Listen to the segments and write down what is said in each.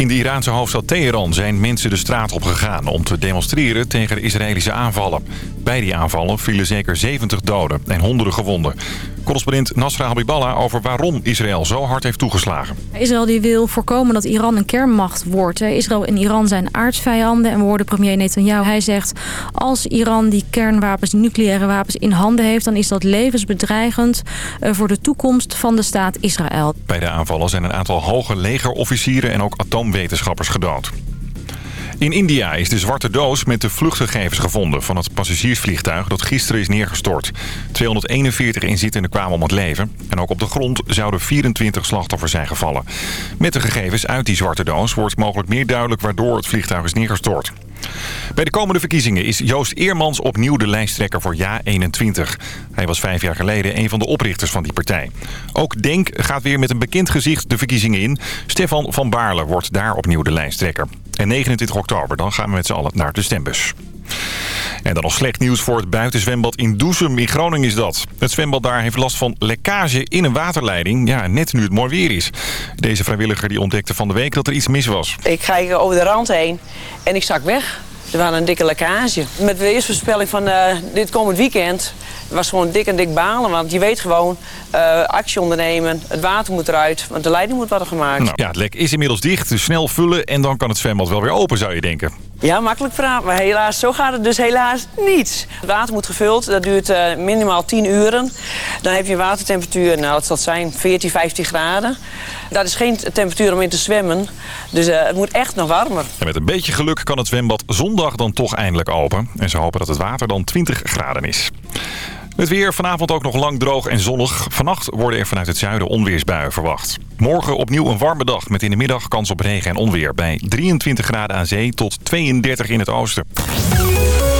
In de Iraanse hoofdstad Teheran zijn mensen de straat op gegaan om te demonstreren tegen de Israëlische aanvallen. Bij die aanvallen vielen zeker 70 doden en honderden gewonden. Correspondent Nasra Habiballah over waarom Israël zo hard heeft toegeslagen. Israël die wil voorkomen dat Iran een kernmacht wordt. Israël en Iran zijn aardsvijanden en we hoorden premier Netanyahu. Hij zegt als Iran die kernwapens, nucleaire wapens in handen heeft... dan is dat levensbedreigend eh, voor de toekomst van de staat Israël. Bij de aanvallen zijn een aantal hoge legerofficieren en ook wetenschappers gedood. In India is de zwarte doos met de vluchtgegevens gevonden van het passagiersvliegtuig dat gisteren is neergestort. 241 inzittenden kwamen om het leven en ook op de grond zouden 24 slachtoffers zijn gevallen. Met de gegevens uit die zwarte doos wordt mogelijk meer duidelijk waardoor het vliegtuig is neergestort. Bij de komende verkiezingen is Joost Eermans opnieuw de lijsttrekker voor JA21. Hij was vijf jaar geleden een van de oprichters van die partij. Ook Denk gaat weer met een bekend gezicht de verkiezingen in. Stefan van Baarle wordt daar opnieuw de lijsttrekker. En 29 oktober, dan gaan we met z'n allen naar de stembus. En dan nog slecht nieuws voor het buitenzwembad in Doezum. In Groningen is dat. Het zwembad daar heeft last van lekkage in een waterleiding. Ja, net nu het mooi weer is. Deze vrijwilliger die ontdekte van de week dat er iets mis was. Ik ga hier over de rand heen en ik zak weg. Er was een dikke lekkage. Met de eerste voorspelling van uh, dit komend weekend was gewoon dik en dik balen. Want je weet gewoon, uh, actie ondernemen, het water moet eruit. Want de leiding moet worden gemaakt. Nou, ja, het lek is inmiddels dicht, dus snel vullen en dan kan het zwembad wel weer open zou je denken. Ja, makkelijk vraag. Maar helaas, zo gaat het dus helaas niet. Het water moet gevuld. Dat duurt uh, minimaal 10 uren. Dan heb je watertemperatuur, nou wat zal het zijn, 14, 15 graden. Dat is geen temperatuur om in te zwemmen. Dus uh, het moet echt nog warmer. En met een beetje geluk kan het zwembad zondag dan toch eindelijk open. En ze hopen dat het water dan 20 graden is. Het weer vanavond ook nog lang droog en zonnig. Vannacht worden er vanuit het zuiden onweersbuien verwacht. Morgen opnieuw een warme dag met in de middag kans op regen en onweer. Bij 23 graden aan zee tot 32 in het oosten.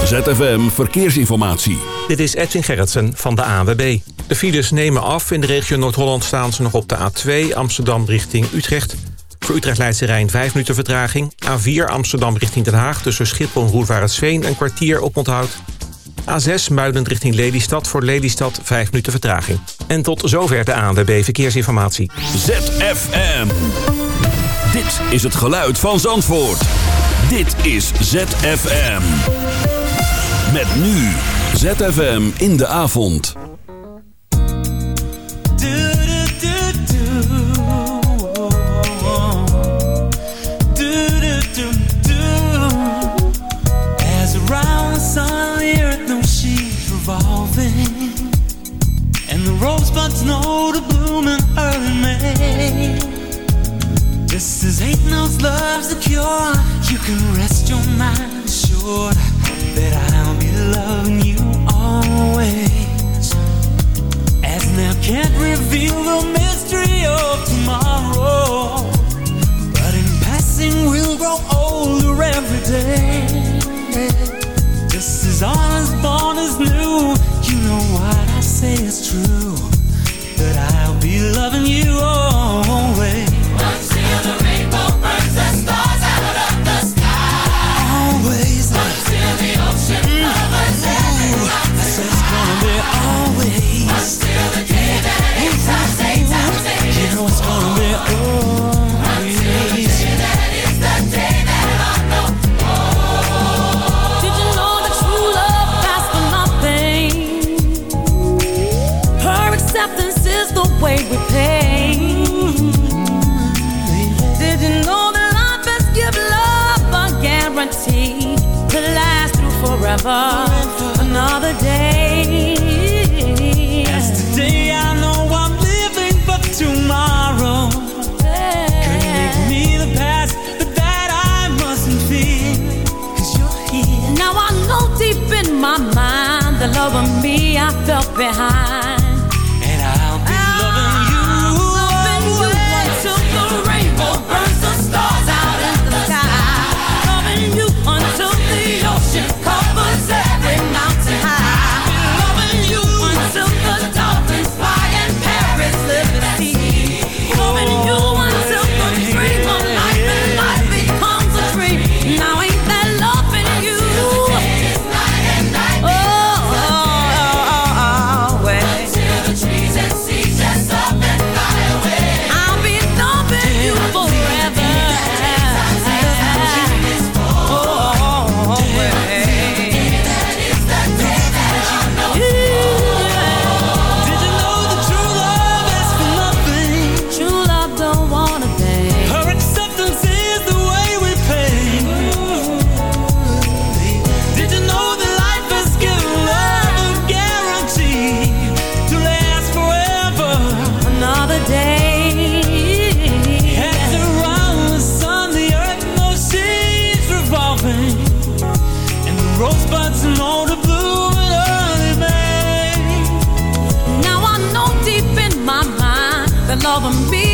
ZFM Verkeersinformatie. Dit is Edwin Gerritsen van de ANWB. De files nemen af. In de regio Noord-Holland staan ze nog op de A2 Amsterdam richting Utrecht. Voor Utrecht Leidse Rijn 5 minuten vertraging. A4 Amsterdam richting Den Haag tussen Schiphol en Roervaartsveen een kwartier op onthoud. A6 Muiden richting Lelystad voor Lelystad 5 minuten vertraging. En tot zover de ANWB Verkeersinformatie. ZFM. Dit is het geluid van Zandvoort. Dit is ZFM. Met nu ZFM in de avond. Bloom in early May. Just as ain't no love's the cure, you can rest your mind assured that I'll be loving you always. As now can't reveal the mystery of tomorrow, but in passing we'll grow older loving you love me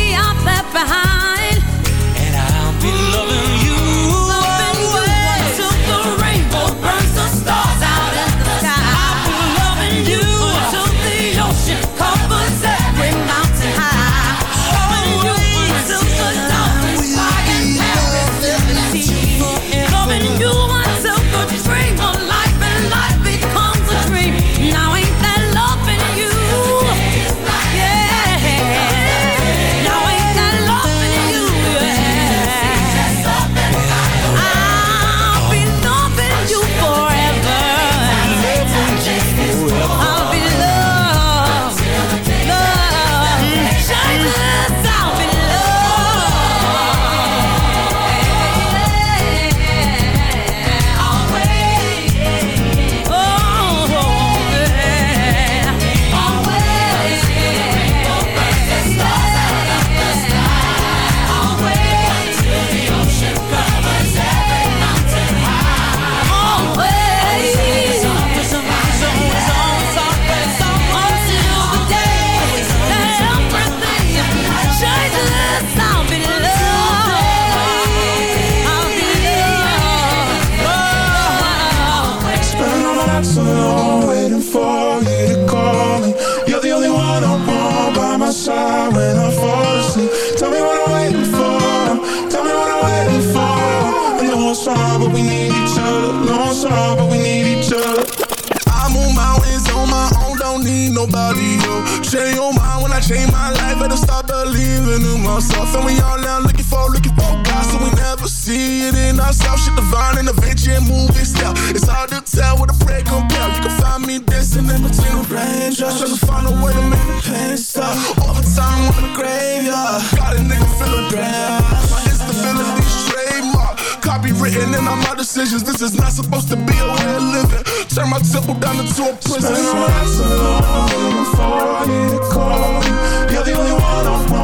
in myself. And we all now looking for, looking for God, so we never see it in ourselves. Shit divine and adventure and movie style. It's hard to tell what a prayer compare. You can find me dancing in between the raindrops, trying to find a way to make the pain stop. Overtime on the graveyard, got a nigga feeling grand. My instability trademark, copywritten in all my decisions. This is not supposed to be a way of living. Turn my temple down into a prison. Spend nights alone waiting for you to call. You're the only one I by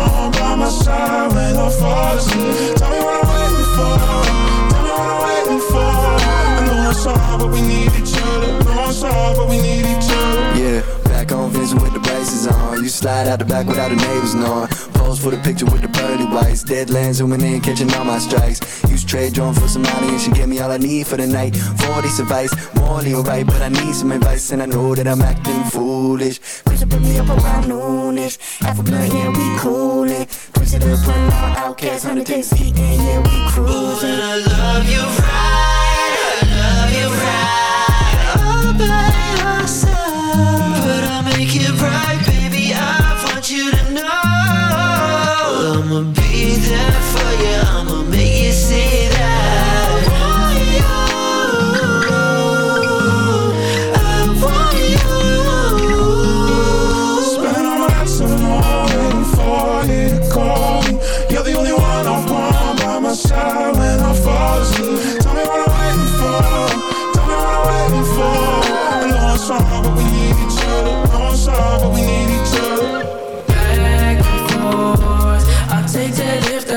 my side when I fall asleep. Tell me what I'm waiting for. Tell me what I'm waiting for. I know it's hard, but we need each other. Know it's hard, but we need each other. Yeah, back on Vincent with the braces on. You slide out the back without the neighbors knowing. Pose for the picture with the pearly whites. Deadlands zooming in, catching all my strikes. Use trade drone for some money and she gave me all I need for the night. 40 advice, morally alright, but I need some advice and I know that I'm acting foolish. Push up me up around noonish. Half a blunt, yeah, we coolin'. Push it up, put on outcast, 100 days yeah, we cruising. I love you right,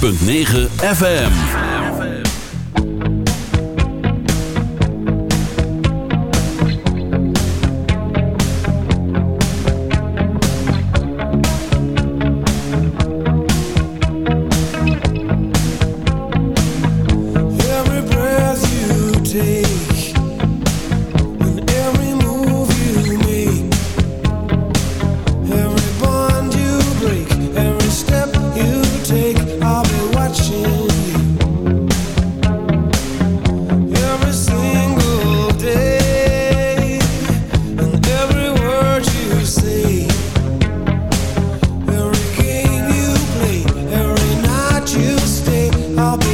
106.9 I'll be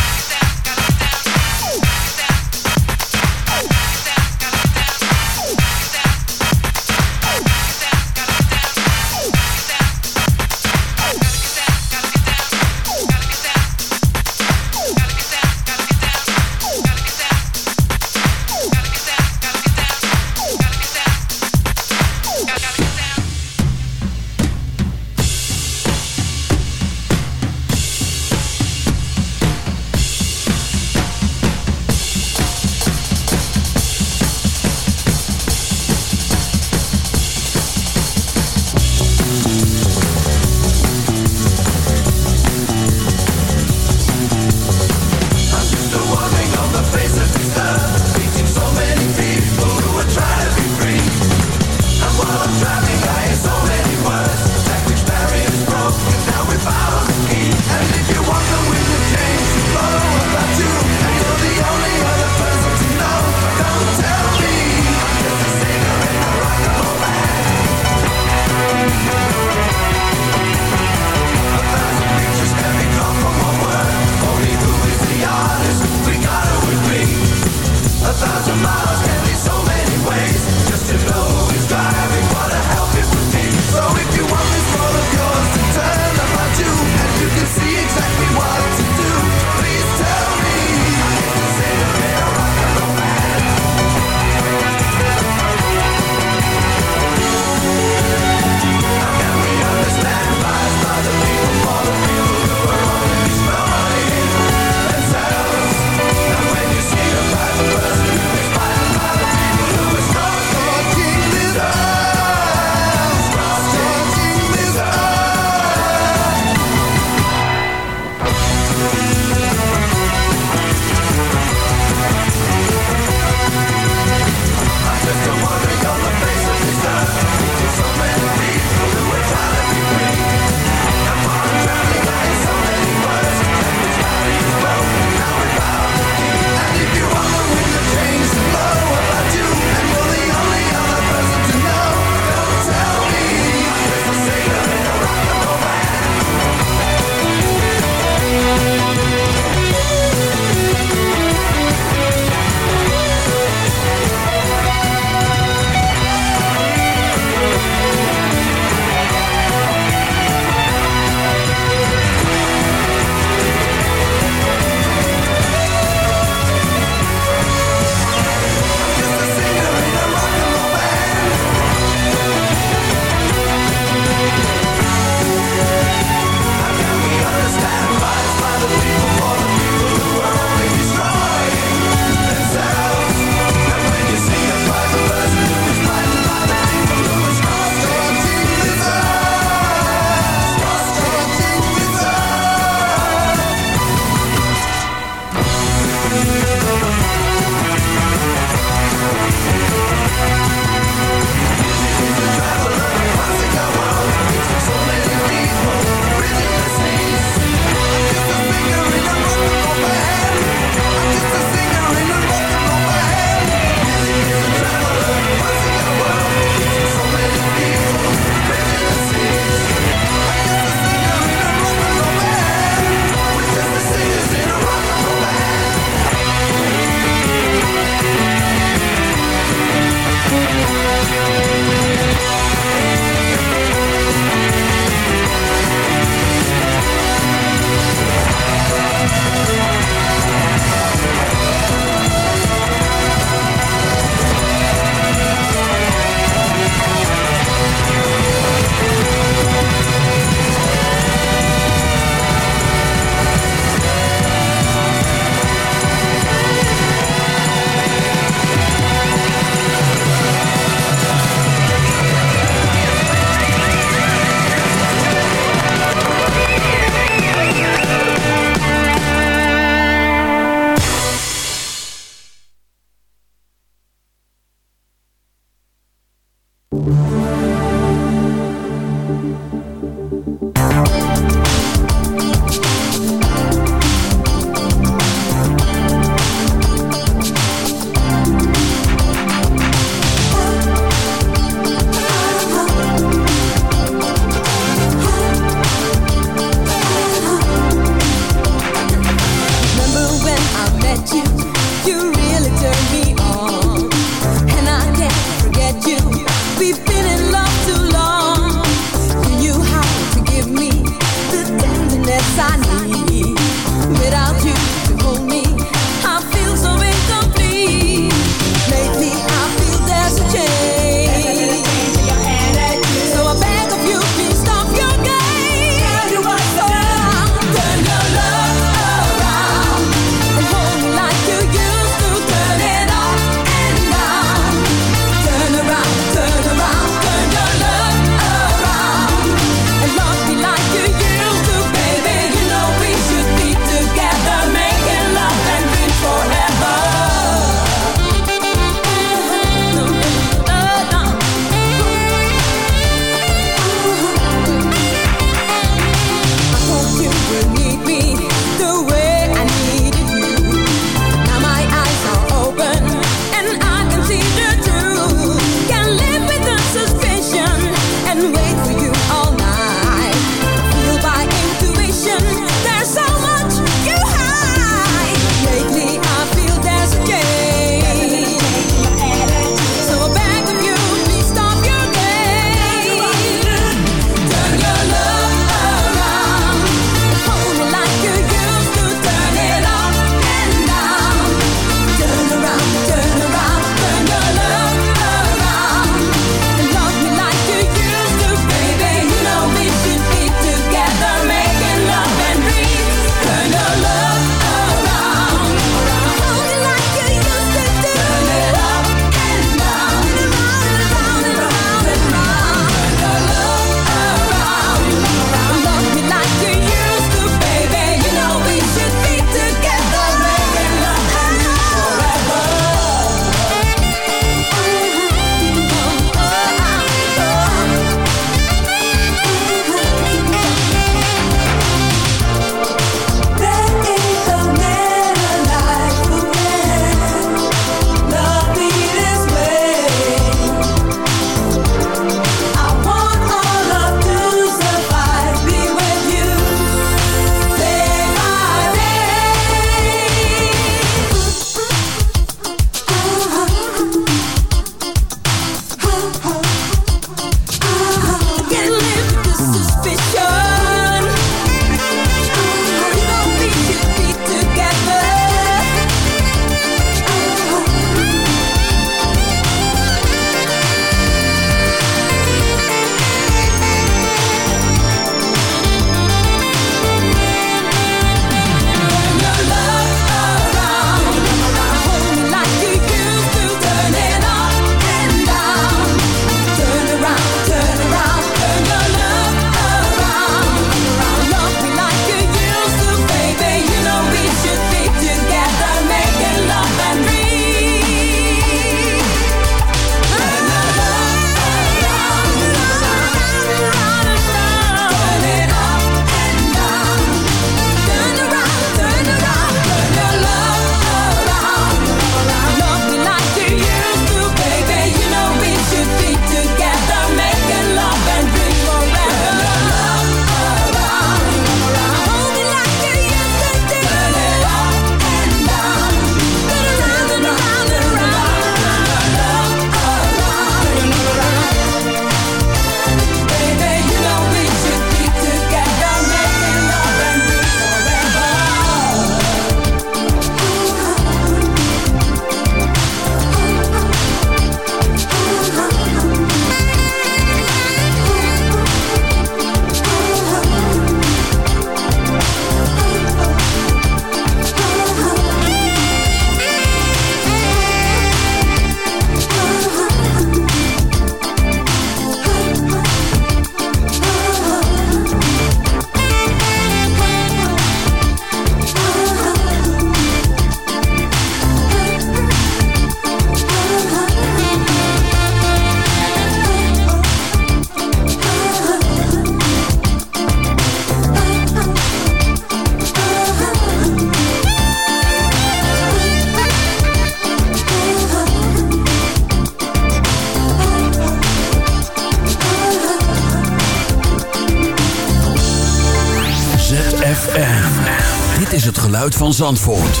van Zandvoort.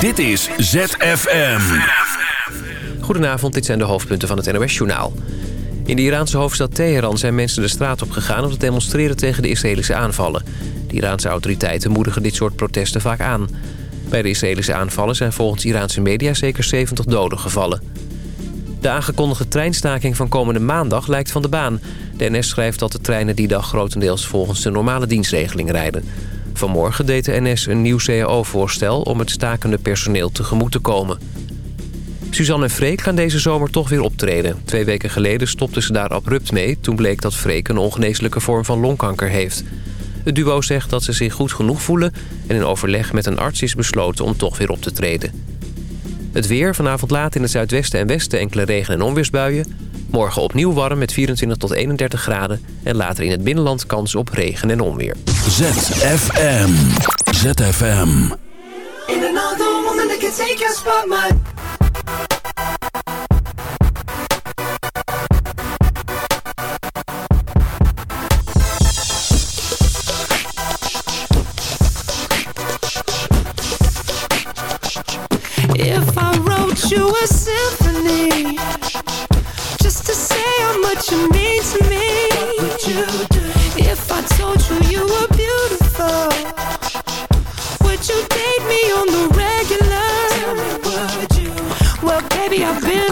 Dit is ZFM. Goedenavond, dit zijn de hoofdpunten van het NOS-journaal. In de Iraanse hoofdstad Teheran zijn mensen de straat op gegaan... om te demonstreren tegen de Israëlische aanvallen. De Iraanse autoriteiten moedigen dit soort protesten vaak aan. Bij de Israëlische aanvallen zijn volgens Iraanse media zeker 70 doden gevallen. De aangekondigde treinstaking van komende maandag lijkt van de baan. De NS schrijft dat de treinen die dag grotendeels volgens de normale dienstregeling rijden. Vanmorgen deed de NS een nieuw CAO-voorstel om het stakende personeel tegemoet te komen. Suzanne en Freek gaan deze zomer toch weer optreden. Twee weken geleden stopten ze daar abrupt mee... toen bleek dat Freek een ongeneeslijke vorm van longkanker heeft. Het duo zegt dat ze zich goed genoeg voelen... en in overleg met een arts is besloten om toch weer op te treden. Het weer, vanavond laat in het zuidwesten en westen enkele regen- en onweersbuien. Morgen opnieuw warm met 24 tot 31 graden... en later in het binnenland kans op regen en onweer. ZFM. ZFM. In another woman that can take your spot, my baby, I've been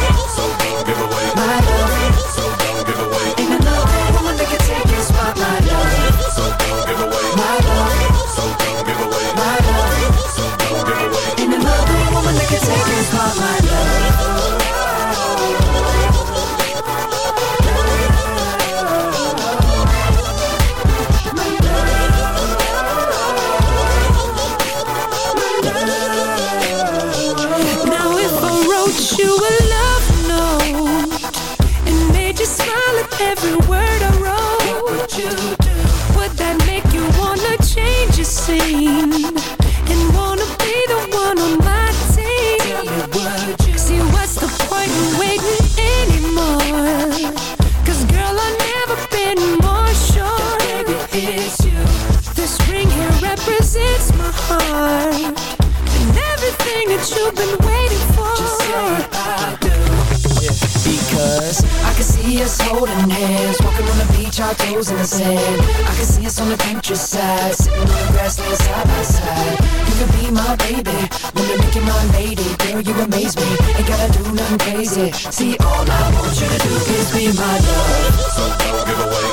Nothing crazy. See, all I want you to do is be my love. So don't give away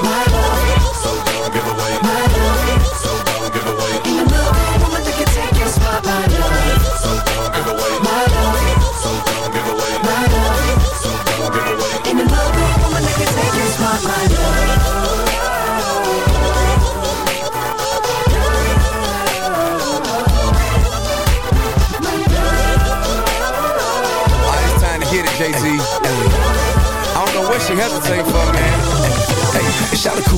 she hesitating for, man. Hey, Shout cool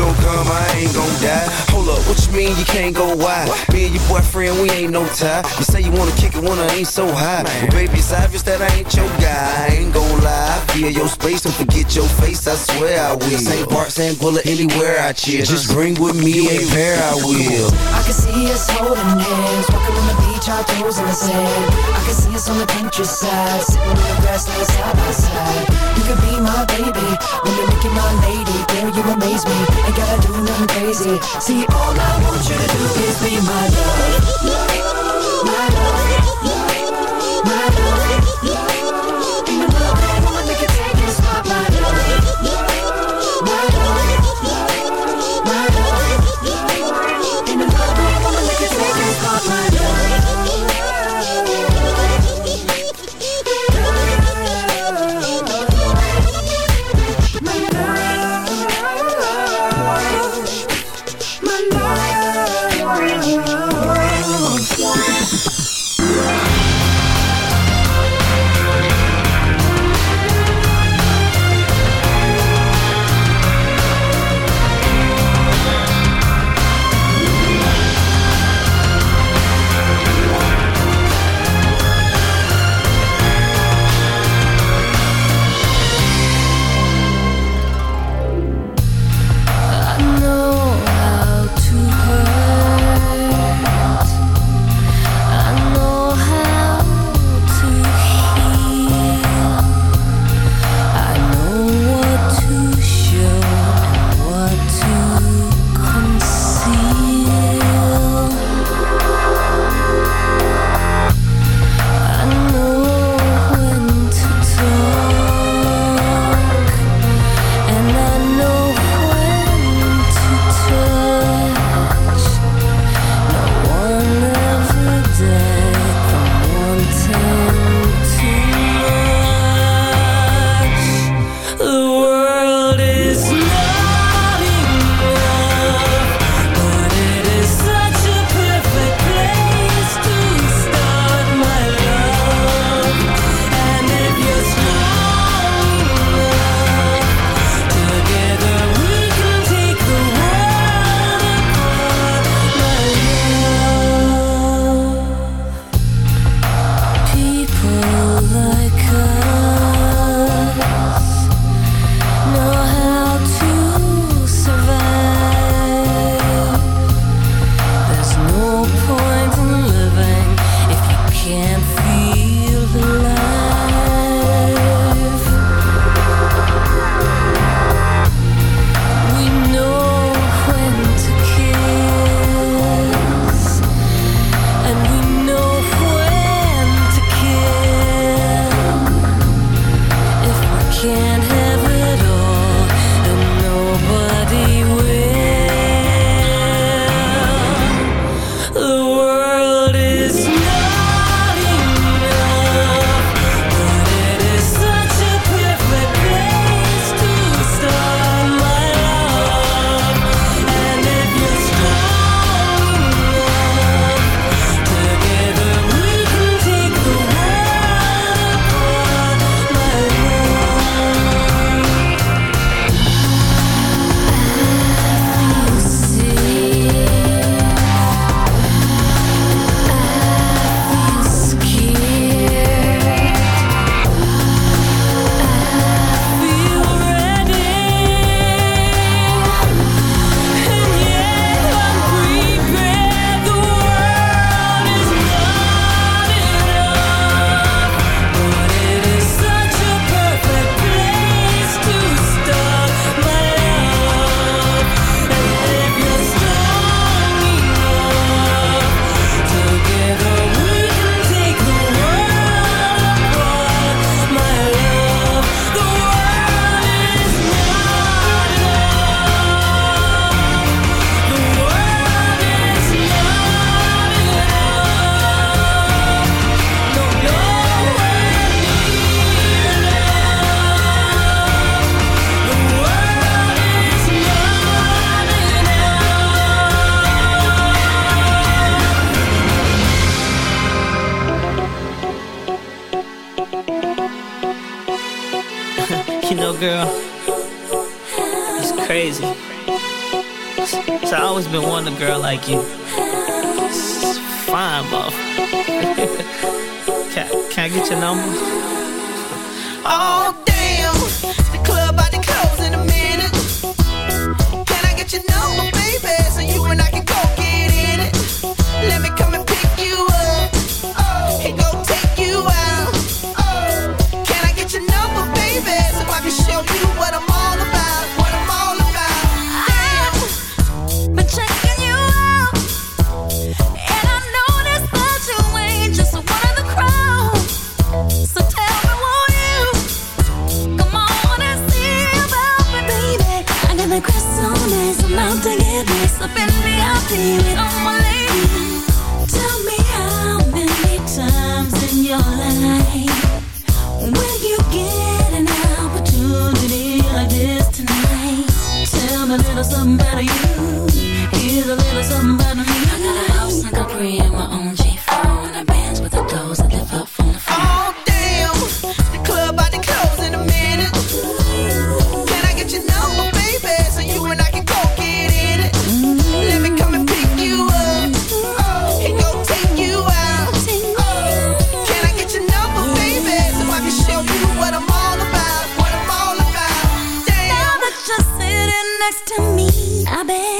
gon' come, I ain't gon' die. Hold up, what you mean you can't go wide? Me and your boyfriend, we ain't no tie. You say you wanna kick it when I ain't so high. Well, baby, it's obvious that I ain't your guy. I ain't gon' lie. Be in your space don't forget your face, I swear I will. St. Bart's St. Bullet, anywhere I cheer. Just bring with me a pair, I will. I can see us holding hands, walking on the beach, our toes in the sand. I can see us on the Pinterest side, sitting on the grass, side by side. You could be my baby, when you make it my lady, girl, you amaze me. I gotta do nothing crazy. See, all I want you to do is be my love, my love, my love. My love. So I always been wanting a girl like you. Fine, mom. can, can I get your number? Oh, to me, I bet.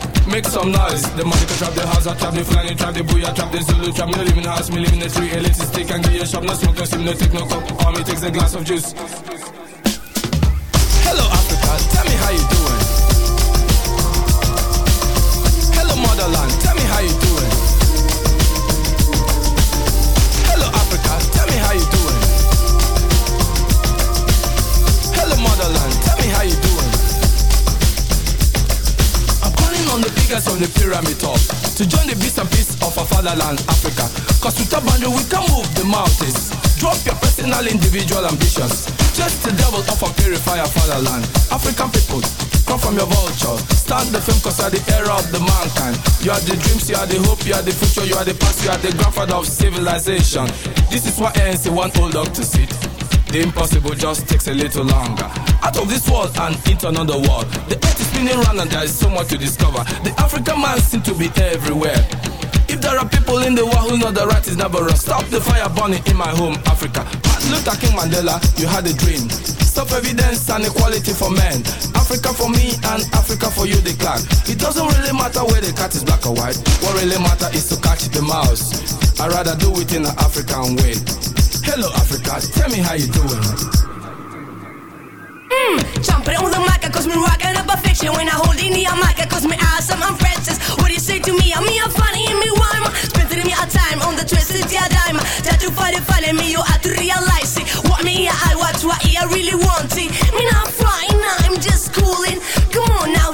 Make some noise. The money can trap the house, I trap the flying, trap the booyah, trap the Zulu, trap me the house, me live in the elite stick and you a shop, no smoke, no steam, no take no cup. All me takes a glass of juice. Fatherland, Africa. Cause with a boundary we can move the mountains. Drop your personal, individual ambitions. Just the devil of our purifier fatherland. African people, come from your vulture. Start the film cause you are the era of the mankind. You are the dreams, you are the hope, you are the future, you are the past, you are the grandfather of civilization. This is why ANC want old dog to sit. The impossible just takes a little longer. Out of this world and into another world. The earth is spinning round and there is so much to discover. The African man seems to be everywhere. There are people in the world who know the right is never wrong, stop the fire burning in my home, Africa. Martin Luther King Mandela, you had a dream. Stop evidence and equality for men. Africa for me and Africa for you, the clan. It doesn't really matter where the cat is black or white. What really matters is to catch the mouse. I'd rather do it in an African way. Hello, Africa, tell me how you doing. Jumping on the mic, cause me rockin' up a fiction when I hold in the mic, cause me awesome, I'm Francis. What do you say to me? I'm me, I'm funny, and me rhyme. Spending me a time on the twisted yeah dime. That you find it funny, me, you have to realize it. What me, I watch, what I really want it. Me not flying, I'm just cooling. Come on now,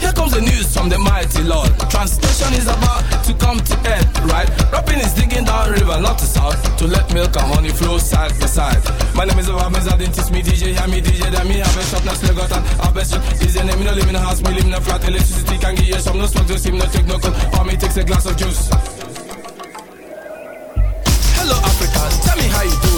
Here comes the news from the mighty Lord. Translation is about to come to end, right? Rapping is digging down river, not to south, to let milk and honey flow side by side. My name is Obamiz, I didn't teach me DJ, hear me DJ, then me have a shop, now still got an a shop. Your name, me no live in a house, me live in a flat, electricity can give you some, no smoke, no steam, no take no cold, or me takes a glass of juice. Hello Africa, tell me how you doing.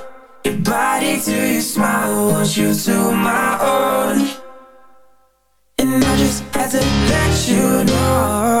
Your body to your smile, want you to my own. And I just had to let you know.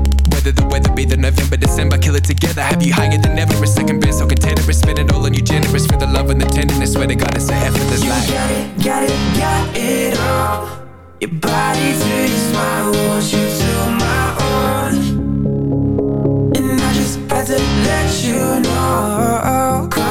whether the weather be the November, December, kill it together. Have you higher than ever? A second best, so container, spend it all on you, generous for the love and the tenderness. Swear to God, it's a effortless life. Got it, got it, got it all. Your body to your smile, want you to my own. And I just had to let you know.